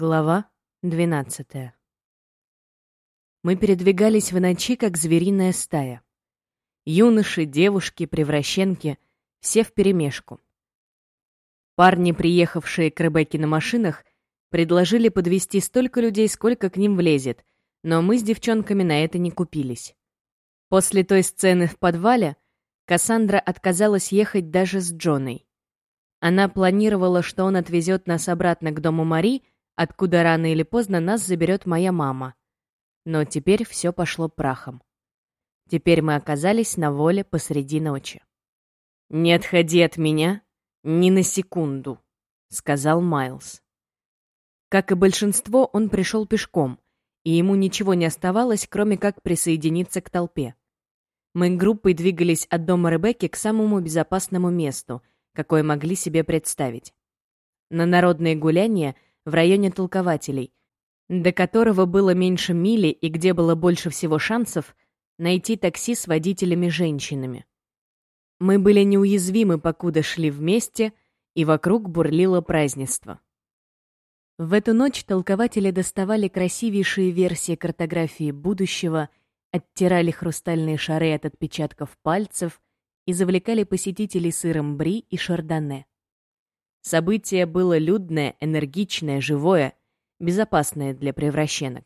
Глава 12 Мы передвигались в ночи, как звериная стая. Юноши, девушки, превращенки — все вперемешку. Парни, приехавшие к Ребекке на машинах, предложили подвести столько людей, сколько к ним влезет, но мы с девчонками на это не купились. После той сцены в подвале Кассандра отказалась ехать даже с Джоной. Она планировала, что он отвезет нас обратно к дому Мари — откуда рано или поздно нас заберет моя мама. Но теперь все пошло прахом. Теперь мы оказались на воле посреди ночи. «Не отходи от меня ни на секунду», — сказал Майлз. Как и большинство, он пришел пешком, и ему ничего не оставалось, кроме как присоединиться к толпе. Мы группой двигались от дома Ребекки к самому безопасному месту, какое могли себе представить. На народные гуляния — в районе толкователей, до которого было меньше мили и где было больше всего шансов найти такси с водителями-женщинами. Мы были неуязвимы, покуда шли вместе, и вокруг бурлило празднество. В эту ночь толкователи доставали красивейшие версии картографии будущего, оттирали хрустальные шары от отпечатков пальцев и завлекали посетителей сыром бри и шардоне. Событие было людное, энергичное, живое, безопасное для превращенок.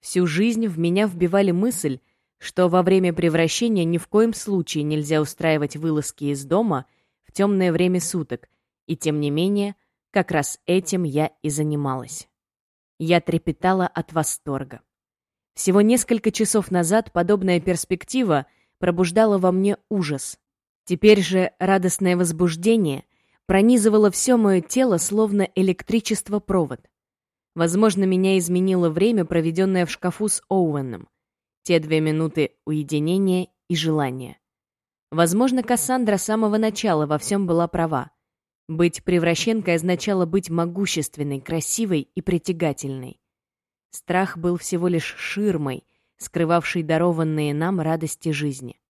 Всю жизнь в меня вбивали мысль, что во время превращения ни в коем случае нельзя устраивать вылазки из дома в темное время суток, и тем не менее, как раз этим я и занималась. Я трепетала от восторга. Всего несколько часов назад подобная перспектива пробуждала во мне ужас. Теперь же радостное возбуждение пронизывало все мое тело, словно электричество провод. Возможно, меня изменило время, проведенное в шкафу с Оуэном. Те две минуты уединения и желания. Возможно, Кассандра с самого начала во всем была права. Быть превращенкой означало быть могущественной, красивой и притягательной. Страх был всего лишь ширмой, скрывавшей дарованные нам радости жизни.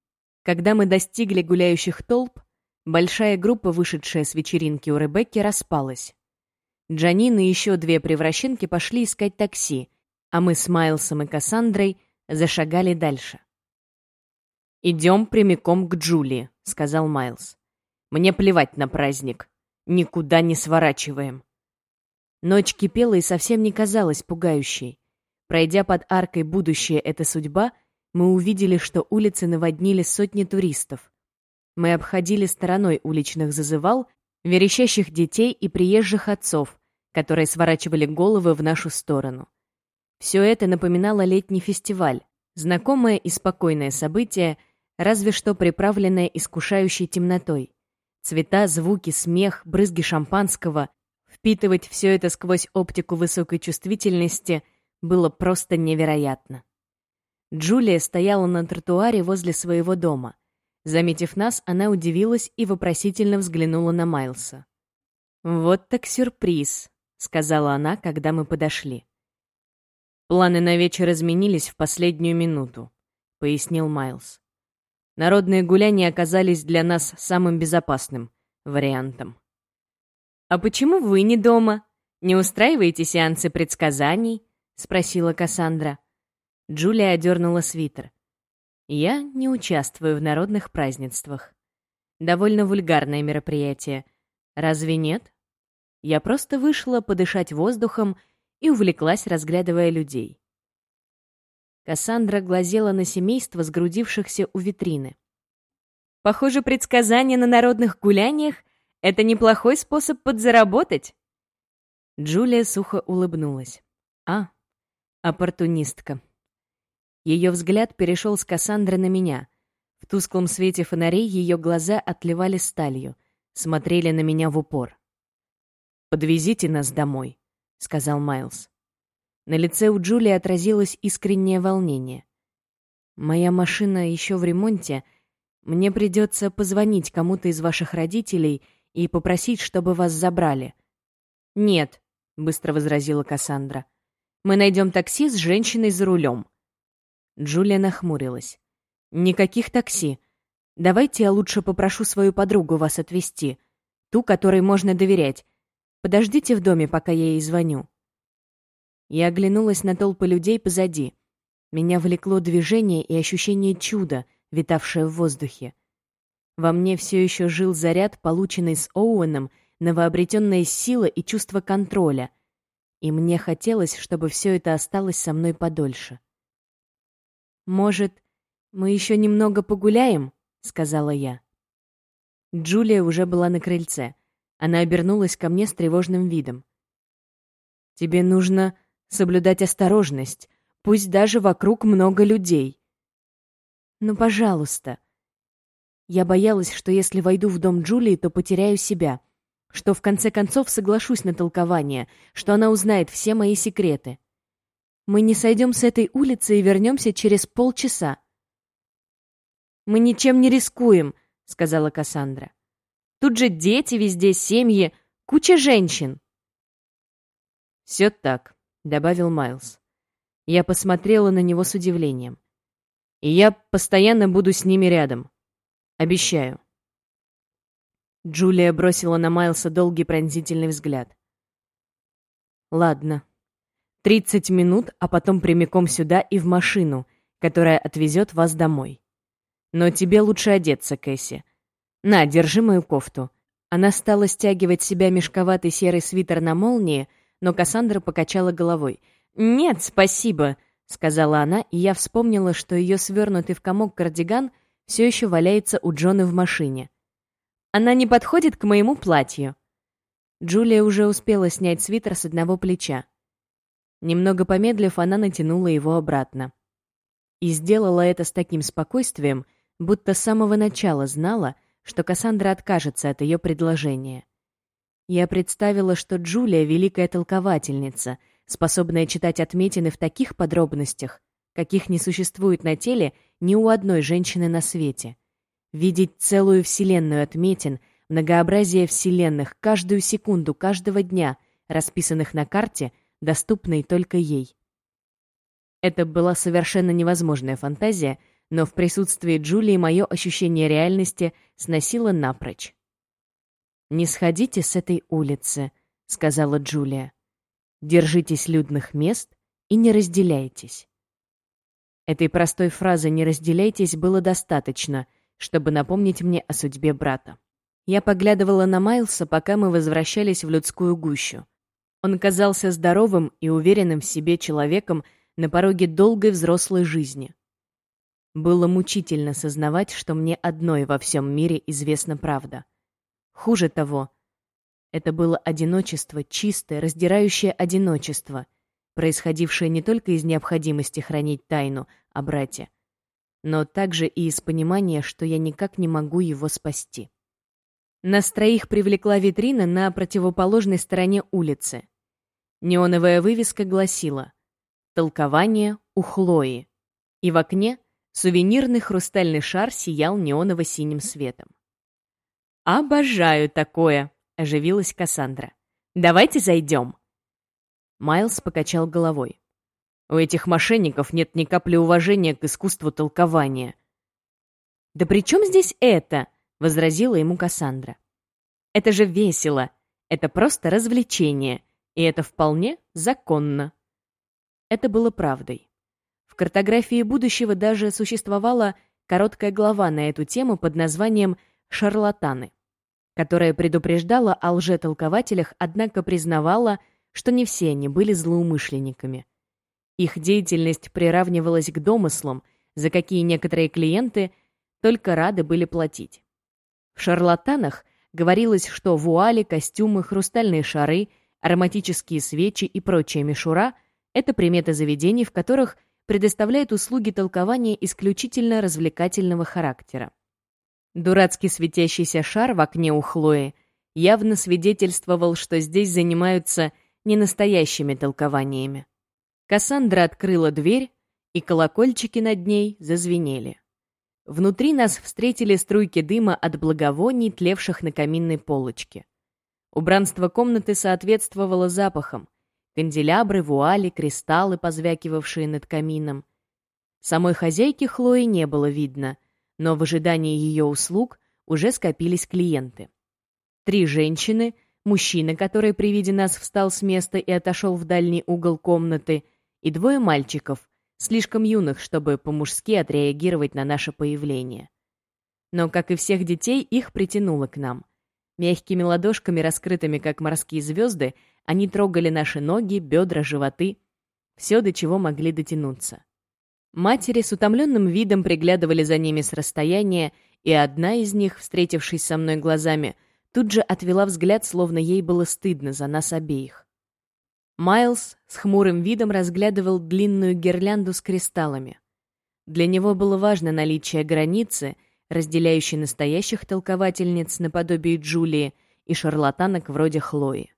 Когда мы достигли гуляющих толп, Большая группа, вышедшая с вечеринки у Ребекки, распалась. Джанин и еще две превращенки пошли искать такси, а мы с Майлсом и Кассандрой зашагали дальше. «Идем прямиком к Джулии», — сказал Майлз. «Мне плевать на праздник. Никуда не сворачиваем». Ночь кипела и совсем не казалась пугающей. Пройдя под аркой «Будущее — это судьба», мы увидели, что улицы наводнили сотни туристов. Мы обходили стороной уличных зазывал, верещащих детей и приезжих отцов, которые сворачивали головы в нашу сторону. Все это напоминало летний фестиваль, знакомое и спокойное событие, разве что приправленное искушающей темнотой. Цвета, звуки, смех, брызги шампанского. Впитывать все это сквозь оптику высокой чувствительности было просто невероятно. Джулия стояла на тротуаре возле своего дома — Заметив нас, она удивилась и вопросительно взглянула на Майлса. «Вот так сюрприз», — сказала она, когда мы подошли. «Планы на вечер изменились в последнюю минуту», — пояснил Майлз. «Народные гуляния оказались для нас самым безопасным вариантом». «А почему вы не дома? Не устраиваете сеансы предсказаний?» — спросила Кассандра. Джулия одернула свитер. Я не участвую в народных празднествах. Довольно вульгарное мероприятие. Разве нет? Я просто вышла подышать воздухом и увлеклась, разглядывая людей. Кассандра глазела на семейство, сгрудившихся у витрины. «Похоже, предсказание на народных гуляниях — это неплохой способ подзаработать». Джулия сухо улыбнулась. «А, оппортунистка». Ее взгляд перешел с Кассандры на меня. В тусклом свете фонарей ее глаза отливали сталью, смотрели на меня в упор. «Подвезите нас домой», — сказал Майлз. На лице у Джулии отразилось искреннее волнение. «Моя машина еще в ремонте. Мне придется позвонить кому-то из ваших родителей и попросить, чтобы вас забрали». «Нет», — быстро возразила Кассандра. «Мы найдем такси с женщиной за рулем. Джулия нахмурилась. «Никаких такси. Давайте я лучше попрошу свою подругу вас отвезти. Ту, которой можно доверять. Подождите в доме, пока я ей звоню». Я оглянулась на толпы людей позади. Меня влекло движение и ощущение чуда, витавшее в воздухе. Во мне все еще жил заряд, полученный с Оуэном, новообретенная сила и чувство контроля. И мне хотелось, чтобы все это осталось со мной подольше. «Может, мы еще немного погуляем?» — сказала я. Джулия уже была на крыльце. Она обернулась ко мне с тревожным видом. «Тебе нужно соблюдать осторожность, пусть даже вокруг много людей». «Ну, пожалуйста». Я боялась, что если войду в дом Джулии, то потеряю себя, что в конце концов соглашусь на толкование, что она узнает все мои секреты. Мы не сойдем с этой улицы и вернемся через полчаса. «Мы ничем не рискуем», — сказала Кассандра. «Тут же дети везде, семьи, куча женщин». «Все так», — добавил Майлз. Я посмотрела на него с удивлением. «И я постоянно буду с ними рядом. Обещаю». Джулия бросила на Майлса долгий пронзительный взгляд. «Ладно. Тридцать минут, а потом прямиком сюда и в машину, которая отвезет вас домой. Но тебе лучше одеться, Кэсси. На, держи мою кофту». Она стала стягивать себя мешковатый серый свитер на молнии, но Кассандра покачала головой. «Нет, спасибо», — сказала она, и я вспомнила, что ее свернутый в комок кардиган все еще валяется у Джона в машине. «Она не подходит к моему платью». Джулия уже успела снять свитер с одного плеча. Немного помедлив, она натянула его обратно. И сделала это с таким спокойствием, будто с самого начала знала, что Кассандра откажется от ее предложения. Я представила, что Джулия — великая толковательница, способная читать отметины в таких подробностях, каких не существует на теле ни у одной женщины на свете. Видеть целую вселенную отметин, многообразие вселенных, каждую секунду, каждого дня, расписанных на карте, доступной только ей. Это была совершенно невозможная фантазия, но в присутствии Джулии мое ощущение реальности сносило напрочь. «Не сходите с этой улицы», — сказала Джулия. «Держитесь людных мест и не разделяйтесь». Этой простой фразы «не разделяйтесь» было достаточно, чтобы напомнить мне о судьбе брата. Я поглядывала на Майлса, пока мы возвращались в людскую гущу. Он казался здоровым и уверенным в себе человеком на пороге долгой взрослой жизни. Было мучительно сознавать, что мне одной во всем мире известна правда. Хуже того, это было одиночество, чистое, раздирающее одиночество, происходившее не только из необходимости хранить тайну о брате, но также и из понимания, что я никак не могу его спасти. Нас троих привлекла витрина на противоположной стороне улицы. Неоновая вывеска гласила «Толкование у Хлои», и в окне сувенирный хрустальный шар сиял неоново-синим светом. «Обожаю такое!» — оживилась Кассандра. «Давайте зайдем!» Майлз покачал головой. «У этих мошенников нет ни капли уважения к искусству толкования». «Да при чем здесь это?» — возразила ему Кассандра. «Это же весело. Это просто развлечение. И это вполне законно». Это было правдой. В картографии будущего даже существовала короткая глава на эту тему под названием «Шарлатаны» которая предупреждала о лжетолкователях, однако признавала, что не все они были злоумышленниками. Их деятельность приравнивалась к домыслам, за какие некоторые клиенты только рады были платить. В «Шарлатанах» говорилось, что вуали, костюмы, хрустальные шары, ароматические свечи и прочая мишура — это приметы заведений, в которых предоставляют услуги толкования исключительно развлекательного характера. Дурацкий светящийся шар в окне у Хлои явно свидетельствовал, что здесь занимаются не настоящими толкованиями. Кассандра открыла дверь, и колокольчики над ней зазвенели. Внутри нас встретили струйки дыма от благовоний, тлевших на каминной полочке. Убранство комнаты соответствовало запахам. Канделябры, вуали, кристаллы, позвякивавшие над камином. Самой хозяйки Хлои не было видно, но в ожидании ее услуг уже скопились клиенты. Три женщины, мужчина, который при виде нас встал с места и отошел в дальний угол комнаты, и двое мальчиков, слишком юных, чтобы по-мужски отреагировать на наше появление. Но, как и всех детей, их притянуло к нам. Мягкими ладошками, раскрытыми, как морские звезды, они трогали наши ноги, бедра, животы, все, до чего могли дотянуться. Матери с утомленным видом приглядывали за ними с расстояния, и одна из них, встретившись со мной глазами, тут же отвела взгляд, словно ей было стыдно за нас обеих. Майлз с хмурым видом разглядывал длинную гирлянду с кристаллами. Для него было важно наличие границы, разделяющей настоящих толковательниц наподобие Джулии и шарлатанок вроде Хлои.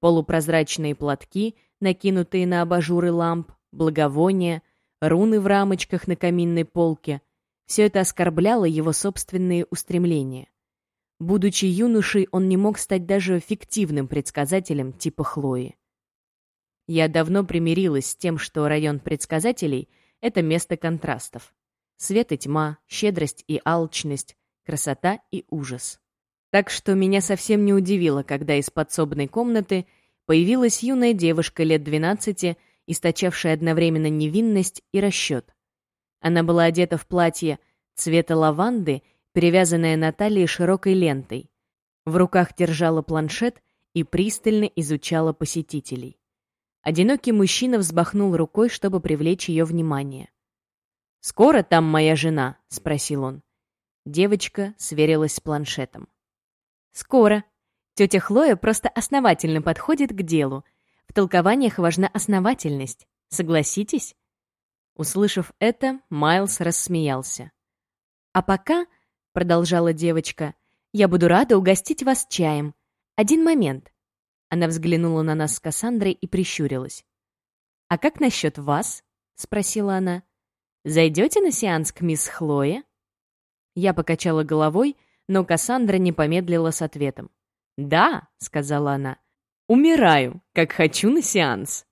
Полупрозрачные платки, накинутые на абажуры ламп, благовония, руны в рамочках на каминной полке — все это оскорбляло его собственные устремления. Будучи юношей, он не мог стать даже фиктивным предсказателем типа Хлои. Я давно примирилась с тем, что район предсказателей — это место контрастов. Свет и тьма, щедрость и алчность, красота и ужас. Так что меня совсем не удивило, когда из подсобной комнаты появилась юная девушка лет 12, источавшая одновременно невинность и расчет. Она была одета в платье цвета лаванды, перевязанное на талии широкой лентой. В руках держала планшет и пристально изучала посетителей. Одинокий мужчина взбахнул рукой, чтобы привлечь ее внимание. «Скоро там моя жена?» — спросил он. Девочка сверилась с планшетом. «Скоро. Тетя Хлоя просто основательно подходит к делу. В толкованиях важна основательность. Согласитесь?» Услышав это, Майлз рассмеялся. «А пока, — продолжала девочка, — я буду рада угостить вас чаем. Один момент. Она взглянула на нас с Кассандрой и прищурилась. «А как насчет вас?» — спросила она. «Зайдете на сеанс к мисс Хлое?» Я покачала головой, но Кассандра не помедлила с ответом. «Да», — сказала она, — «умираю, как хочу на сеанс».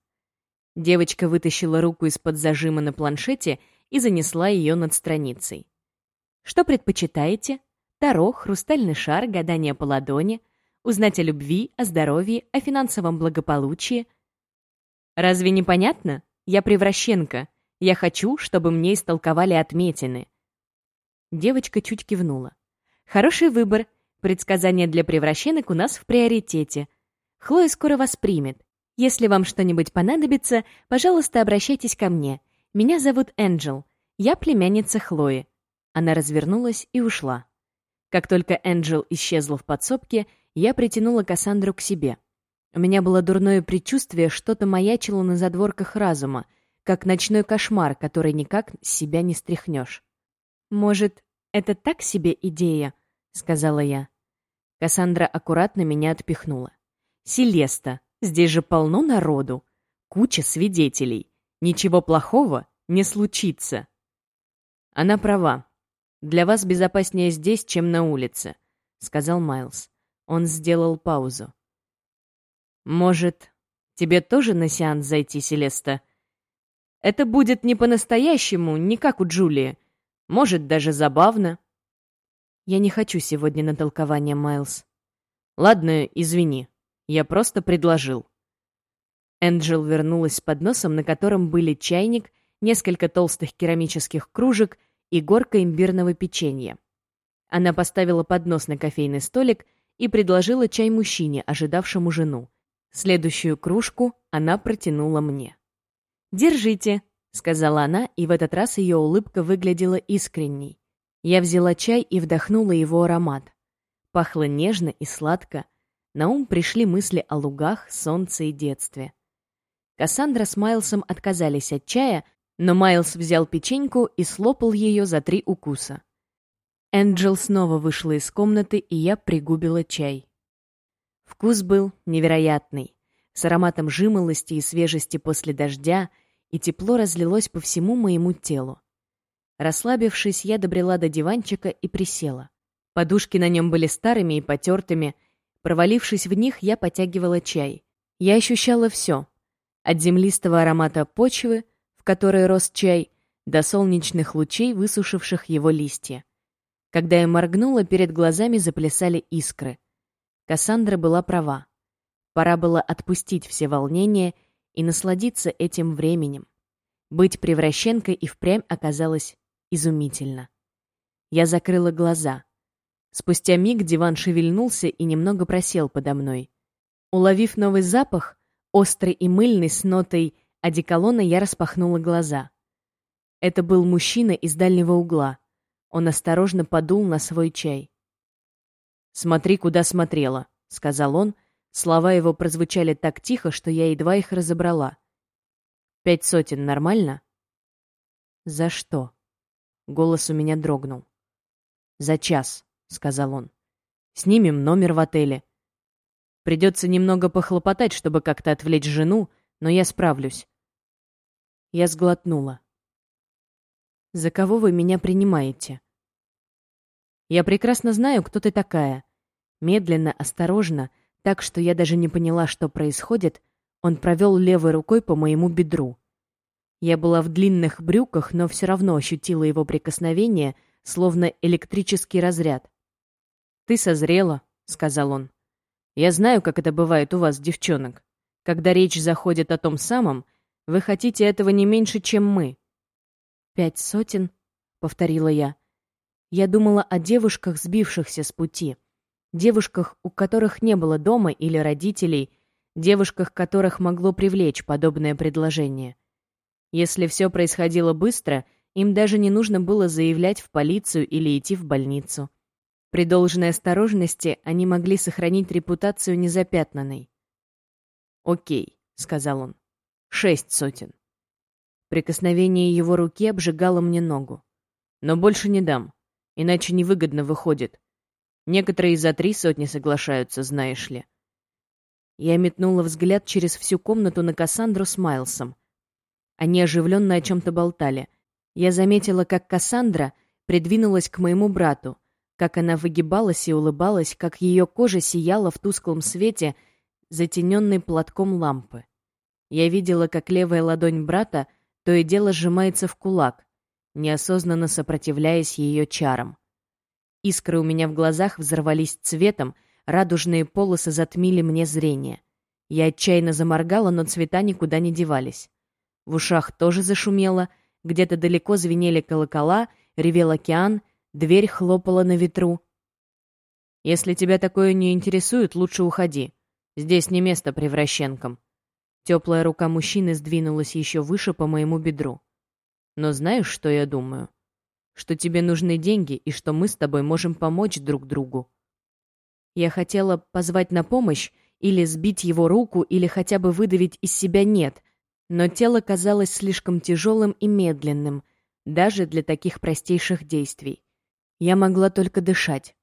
Девочка вытащила руку из-под зажима на планшете и занесла ее над страницей. «Что предпочитаете? Таро, хрустальный шар, гадание по ладони — узнать о любви, о здоровье, о финансовом благополучии. Разве не понятно? Я превращенка. Я хочу, чтобы мне истолковали отметины. Девочка чуть кивнула. Хороший выбор. Предсказания для превращенок у нас в приоритете. Хлоя скоро вас примет. Если вам что-нибудь понадобится, пожалуйста, обращайтесь ко мне. Меня зовут Энджел. Я племянница Хлои. Она развернулась и ушла. Как только Энджел исчезла в подсобке, я притянула Кассандру к себе. У меня было дурное предчувствие, что-то маячило на задворках разума, как ночной кошмар, который никак с себя не стряхнешь. «Может, это так себе идея?» — сказала я. Кассандра аккуратно меня отпихнула. «Селеста, здесь же полно народу. Куча свидетелей. Ничего плохого не случится». Она права. Для вас безопаснее здесь, чем на улице, сказал Майлз. Он сделал паузу. «Может, тебе тоже на сеанс зайти, Селеста? Это будет не по-настоящему, не как у Джулии. Может, даже забавно». «Я не хочу сегодня на толкование, Майлз». «Ладно, извини. Я просто предложил». Энджел вернулась с подносом, на котором были чайник, несколько толстых керамических кружек и горка имбирного печенья. Она поставила поднос на кофейный столик и предложила чай мужчине, ожидавшему жену. Следующую кружку она протянула мне. «Держите», — сказала она, и в этот раз ее улыбка выглядела искренней. Я взяла чай и вдохнула его аромат. Пахло нежно и сладко. На ум пришли мысли о лугах, солнце и детстве. Кассандра с Майлсом отказались от чая, но Майлс взял печеньку и слопал ее за три укуса. Энджел снова вышла из комнаты, и я пригубила чай. Вкус был невероятный, с ароматом жимолости и свежести после дождя, и тепло разлилось по всему моему телу. Расслабившись, я добрела до диванчика и присела. Подушки на нем были старыми и потертыми. Провалившись в них, я потягивала чай. Я ощущала все. От землистого аромата почвы, в которой рос чай, до солнечных лучей, высушивших его листья. Когда я моргнула, перед глазами заплясали искры. Кассандра была права. Пора было отпустить все волнения и насладиться этим временем. Быть превращенкой и впрямь оказалось изумительно. Я закрыла глаза. Спустя миг диван шевельнулся и немного просел подо мной. Уловив новый запах, острый и мыльный с нотой одеколона, я распахнула глаза. Это был мужчина из дальнего угла. Он осторожно подул на свой чай. «Смотри, куда смотрела», — сказал он. Слова его прозвучали так тихо, что я едва их разобрала. «Пять сотен нормально?» «За что?» Голос у меня дрогнул. «За час», — сказал он. «Снимем номер в отеле. Придется немного похлопотать, чтобы как-то отвлечь жену, но я справлюсь». Я сглотнула. «За кого вы меня принимаете?» Я прекрасно знаю, кто ты такая. Медленно, осторожно, так что я даже не поняла, что происходит, он провел левой рукой по моему бедру. Я была в длинных брюках, но все равно ощутила его прикосновение, словно электрический разряд. «Ты созрела», — сказал он. «Я знаю, как это бывает у вас, девчонок. Когда речь заходит о том самом, вы хотите этого не меньше, чем мы». «Пять сотен», — повторила я. Я думала о девушках, сбившихся с пути. Девушках, у которых не было дома или родителей, девушках, которых могло привлечь подобное предложение. Если все происходило быстро, им даже не нужно было заявлять в полицию или идти в больницу. При должной осторожности они могли сохранить репутацию незапятнанной. «Окей», — сказал он. «Шесть сотен». Прикосновение его руки обжигало мне ногу. «Но больше не дам. Иначе невыгодно выходит. Некоторые за три сотни соглашаются, знаешь ли. Я метнула взгляд через всю комнату на Кассандру с Майлсом. Они оживленно о чем-то болтали. Я заметила, как Кассандра придвинулась к моему брату, как она выгибалась и улыбалась, как ее кожа сияла в тусклом свете, затененной платком лампы. Я видела, как левая ладонь брата то и дело сжимается в кулак, неосознанно сопротивляясь ее чарам. Искры у меня в глазах взорвались цветом, радужные полосы затмили мне зрение. Я отчаянно заморгала, но цвета никуда не девались. В ушах тоже зашумело, где-то далеко звенели колокола, ревел океан, дверь хлопала на ветру. «Если тебя такое не интересует, лучше уходи. Здесь не место превращенкам». Теплая рука мужчины сдвинулась еще выше по моему бедру. Но знаешь, что я думаю? Что тебе нужны деньги и что мы с тобой можем помочь друг другу. Я хотела позвать на помощь или сбить его руку, или хотя бы выдавить из себя «нет», но тело казалось слишком тяжелым и медленным, даже для таких простейших действий. Я могла только дышать.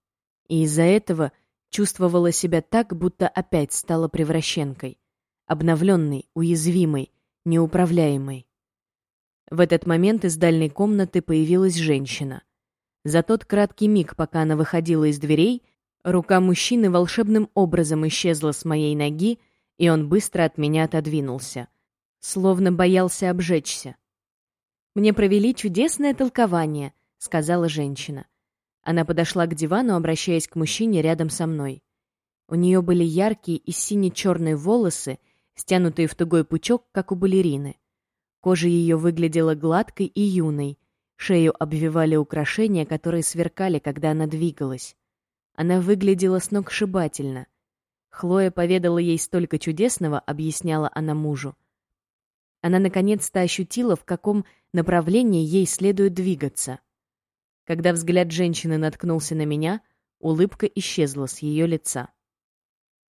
И из-за этого чувствовала себя так, будто опять стала превращенкой. Обновленной, уязвимой, неуправляемой. В этот момент из дальней комнаты появилась женщина. За тот краткий миг, пока она выходила из дверей, рука мужчины волшебным образом исчезла с моей ноги, и он быстро от меня отодвинулся, словно боялся обжечься. «Мне провели чудесное толкование», — сказала женщина. Она подошла к дивану, обращаясь к мужчине рядом со мной. У нее были яркие и сине-черные волосы, стянутые в тугой пучок, как у балерины. Кожа ее выглядела гладкой и юной. Шею обвивали украшения, которые сверкали, когда она двигалась. Она выглядела сногсшибательно. Хлоя поведала ей столько чудесного, объясняла она мужу. Она наконец-то ощутила, в каком направлении ей следует двигаться. Когда взгляд женщины наткнулся на меня, улыбка исчезла с ее лица.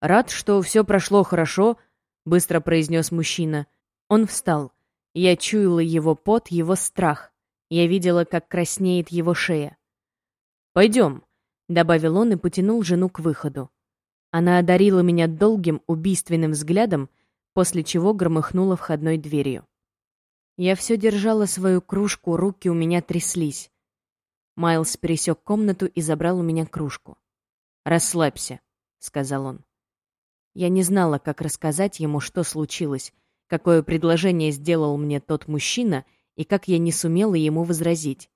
«Рад, что все прошло хорошо», — быстро произнес мужчина. Он встал. Я чуяла его пот, его страх. Я видела, как краснеет его шея. «Пойдем», — добавил он и потянул жену к выходу. Она одарила меня долгим, убийственным взглядом, после чего громыхнула входной дверью. Я все держала свою кружку, руки у меня тряслись. Майлз пересек комнату и забрал у меня кружку. «Расслабься», — сказал он. Я не знала, как рассказать ему, что случилось, какое предложение сделал мне тот мужчина и как я не сумела ему возразить.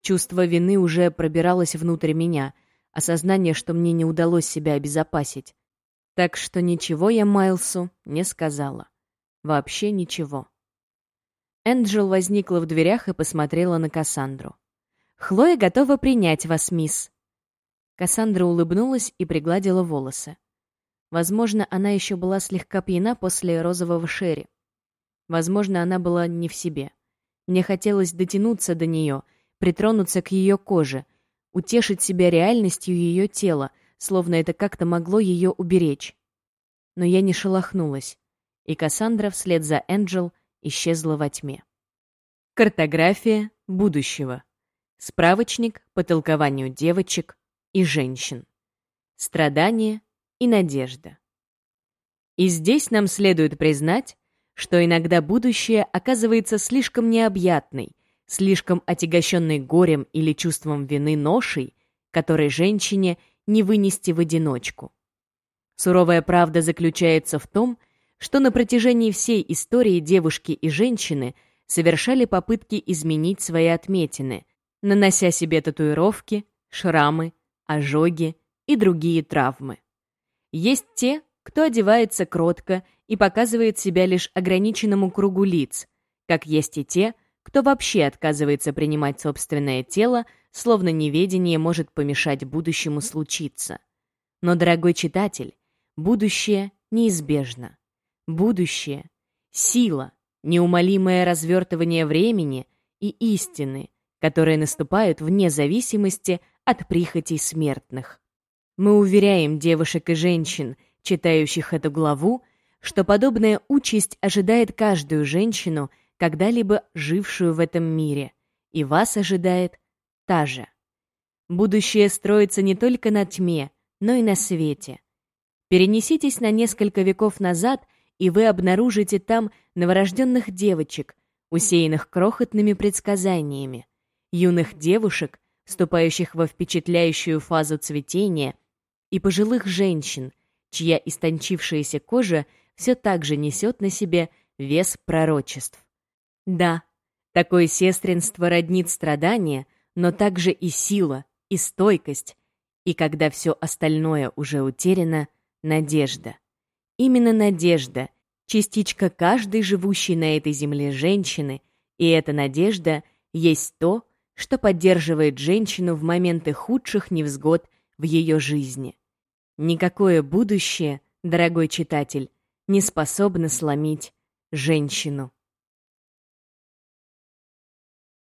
Чувство вины уже пробиралось внутрь меня. осознание, что мне не удалось себя обезопасить. Так что ничего я Майлсу не сказала. Вообще ничего. Энджел возникла в дверях и посмотрела на Кассандру. «Хлоя готова принять вас, мисс». Кассандра улыбнулась и пригладила волосы. Возможно, она еще была слегка пьяна после розового шерри. Возможно, она была не в себе. Мне хотелось дотянуться до нее, притронуться к ее коже, утешить себя реальностью ее тела, словно это как-то могло ее уберечь. Но я не шелохнулась, и Кассандра вслед за Энджел исчезла во тьме. Картография будущего. Справочник по толкованию девочек и женщин. Страдания и надежда. И здесь нам следует признать, что иногда будущее оказывается слишком необъятной, слишком отягощенной горем или чувством вины ношей, которой женщине не вынести в одиночку. Суровая правда заключается в том, что на протяжении всей истории девушки и женщины совершали попытки изменить свои отметины, нанося себе татуировки, шрамы, ожоги и другие травмы. Есть те, кто одевается кротко и показывает себя лишь ограниченному кругу лиц, как есть и те, кто вообще отказывается принимать собственное тело, словно неведение может помешать будущему случиться. Но, дорогой читатель, будущее неизбежно. Будущее — сила, неумолимое развертывание времени и истины, которые наступают вне зависимости от прихотей смертных. Мы уверяем девушек и женщин, читающих эту главу, что подобная участь ожидает каждую женщину, когда-либо жившую в этом мире, и вас ожидает та же. Будущее строится не только на тьме, но и на свете. Перенеситесь на несколько веков назад, и вы обнаружите там новорожденных девочек, усеянных крохотными предсказаниями, юных девушек, вступающих во впечатляющую фазу цветения и пожилых женщин, чья истончившаяся кожа все так же несет на себе вес пророчеств. Да, такое сестринство роднит страдания, но также и сила, и стойкость, и когда все остальное уже утеряно, надежда. Именно надежда, частичка каждой живущей на этой земле женщины, и эта надежда есть то, что поддерживает женщину в моменты худших невзгод в ее жизни. Никакое будущее, дорогой читатель, не способно сломить женщину.